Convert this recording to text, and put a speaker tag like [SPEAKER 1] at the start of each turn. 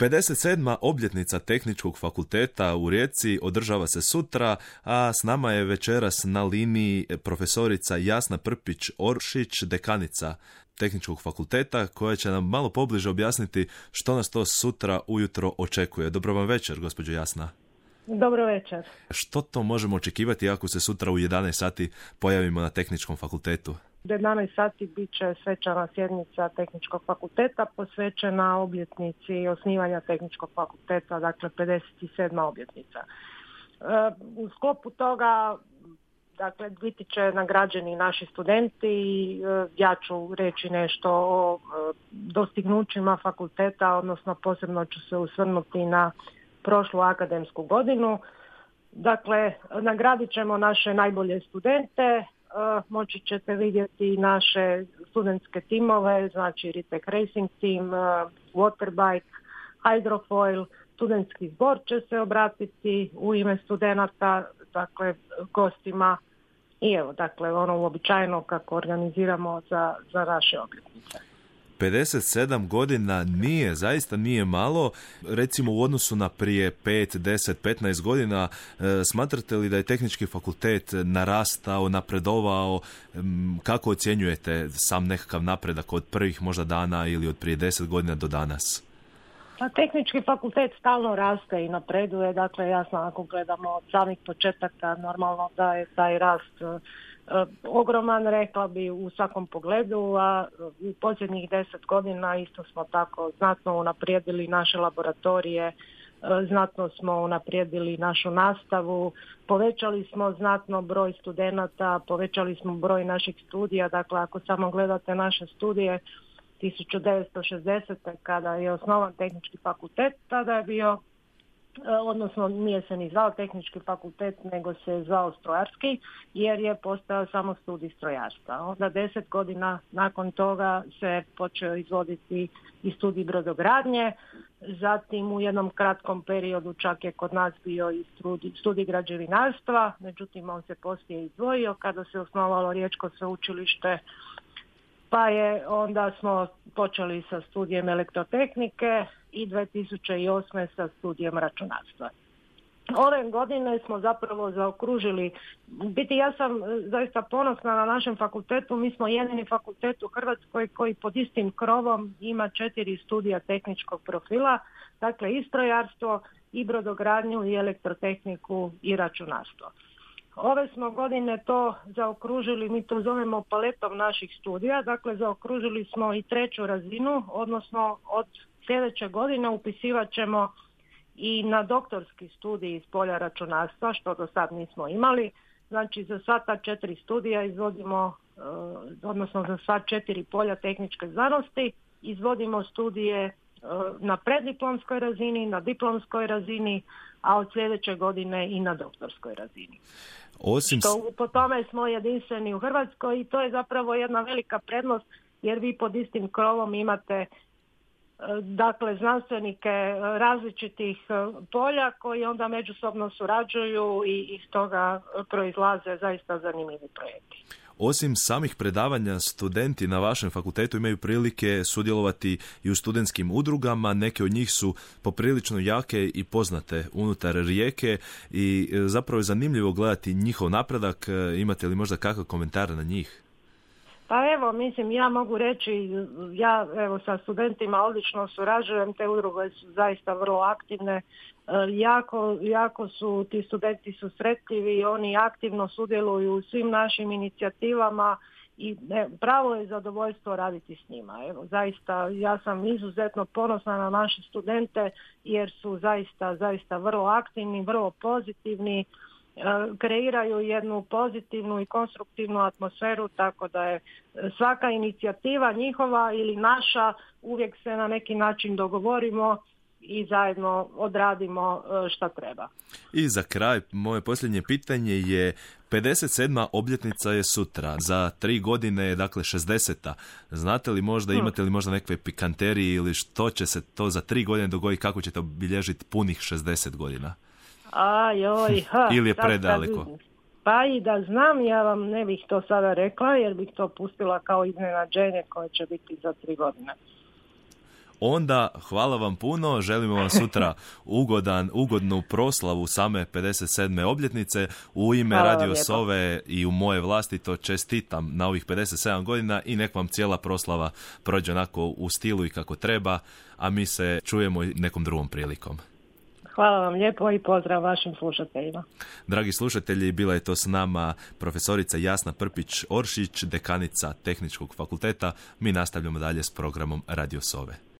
[SPEAKER 1] 57. obljetnica Tehničkog fakulteta u Rijeci održava se sutra, a s nama je večeras na liniji profesorica Jasna Prpić-Oršić, dekanica Tehničkog fakulteta, koja će nam malo pobliže objasniti što nas to sutra ujutro očekuje. Dobro vam večer, gospođo Jasna.
[SPEAKER 2] Dobro večer.
[SPEAKER 1] Što to možemo očekivati ako se sutra u 11 sati pojavimo na Tehničkom fakultetu?
[SPEAKER 2] U 11 sati bit će svečana sjednica Tehničkog fakulteta posvećena obljetnici osnivanja Tehničkog fakulteta, dakle 57. obljetnica. E, u sklopu toga dakle biti će nagrađeni naši studenti i e, ja ću reći nešto o e, dostignućima fakulteta, odnosno posebno ću se usvrnuti na prošlu akademsku godinu. Dakle, nagradit ćemo naše najbolje studente, moći ćete vidjeti naše studentske timove, znači Ritek Racing Team, Waterbike, Hydrofoil, studentski zbor će se obratiti u ime studenata, dakle gostima i evo, dakle ono uobičajeno kako organiziramo za, za naše obljetnice.
[SPEAKER 1] 57 godina nije, zaista nije malo. Recimo u odnosu na prije 5, 10, 15 godina, e, smatrate li da je tehnički fakultet narastao, napredovao? Kako ocjenjujete sam nekakav napredak od prvih možda dana ili od prije 10 godina do danas?
[SPEAKER 2] Pa tehnički fakultet stalno raste i napreduje, dakle jasno ako gledamo od samih početaka normalno da je taj rast ogroman, rekla bi u svakom pogledu, a u posljednjih deset godina isto smo tako znatno unaprijedili naše laboratorije, e, znatno smo unaprijedili našu nastavu, povećali smo znatno broj studenata, povećali smo broj naših studija, dakle ako samo gledate naše studije, 1960. kada je osnovan tehnički fakultet, tada je bio odnosno nije se ni zvao tehnički fakultet, nego se zvao strojarski, jer je postao samo studij strojarstva. Onda deset godina nakon toga se počeo izvoditi i studij brodogradnje, zatim u jednom kratkom periodu čak je kod nas bio i studij, studij građevinarstva, međutim on se poslije izdvojio kada se osnovalo Riječko sveučilište pa je onda smo počeli sa studijem elektrotehnike i 2008. sa studijem računarstva. Ove godine smo zapravo zaokružili, biti ja sam e, zaista ponosna na našem fakultetu, mi smo jedini fakultet u Hrvatskoj koji pod istim krovom ima četiri studija tehničkog profila, dakle i strojarstvo, i brodogradnju, i elektrotehniku, i računarstvo. Ove smo godine to zaokružili, mi to zovemo paletom naših studija, dakle zaokružili smo i treću razinu, odnosno od sljedeće godine upisivat ćemo i na doktorski studij iz polja računarstva, što do sad nismo imali. Znači za sva ta četiri studija izvodimo, eh, odnosno za sva četiri polja tehničke znanosti, izvodimo studije eh, na preddiplomskoj razini, na diplomskoj razini, a od sljedeće godine i na doktorskoj razini.
[SPEAKER 1] Osim...
[SPEAKER 2] Što po tome smo jedinstveni u Hrvatskoj i to je zapravo jedna velika prednost jer vi pod istim krovom imate e, dakle znanstvenike različitih e, polja koji onda međusobno surađuju i iz toga proizlaze zaista zanimljivi projekti.
[SPEAKER 1] Osim samih predavanja, studenti na vašem fakultetu imaju prilike sudjelovati i u studentskim udrugama. Neke od njih su poprilično jake i poznate unutar rijeke i e, zapravo je zanimljivo gledati njihov napredak. E, imate li možda kakav komentar na njih?
[SPEAKER 2] Pa evo, mislim, ja mogu reći, ja evo sa studentima odlično surađujem, te udruge su zaista vrlo aktivne, e, jako, jako su, ti studenti su sretljivi, oni aktivno sudjeluju u svim našim inicijativama i pravo je zadovoljstvo raditi s njima. Evo, zaista, ja sam izuzetno ponosna na naše studente jer su zaista, zaista vrlo aktivni, vrlo pozitivni, E, kreiraju jednu pozitivnu i konstruktivnu atmosferu tako da je svaka inicijativa njihova ili naša uvijek se na neki način dogovorimo i zajedno odradimo e, šta treba.
[SPEAKER 1] I za kraj, moje posljednje pitanje je 57. obljetnica je sutra, za tri godine je dakle 60. Znate li možda, hm. imate li možda nekakve pikanterije ili što će se to za tri godine dogoditi, kako ćete obilježiti punih 60 godina?
[SPEAKER 2] A joj, ha,
[SPEAKER 1] Ili je predaleko?
[SPEAKER 2] Pa i da znam, ja vam ne bih to sada rekla, jer bih to pustila kao iznenađenje koje će biti za tri godine.
[SPEAKER 1] onda hvala vam puno, želimo vam sutra ugodan, ugodnu proslavu same 57. obljetnice. U ime Radio Sove i u moje vlasti to čestitam na ovih 57 godina i nek vam cijela proslava prođe onako u stilu i kako treba, a mi se čujemo nekom drugom prilikom.
[SPEAKER 2] Hvala vam lijepo i pozdrav vašim slušateljima.
[SPEAKER 1] Dragi slušatelji, bila je to s nama profesorica Jasna Prpić-Oršić, dekanica Tehničkog fakulteta. Mi nastavljamo dalje s programom Radio Sove.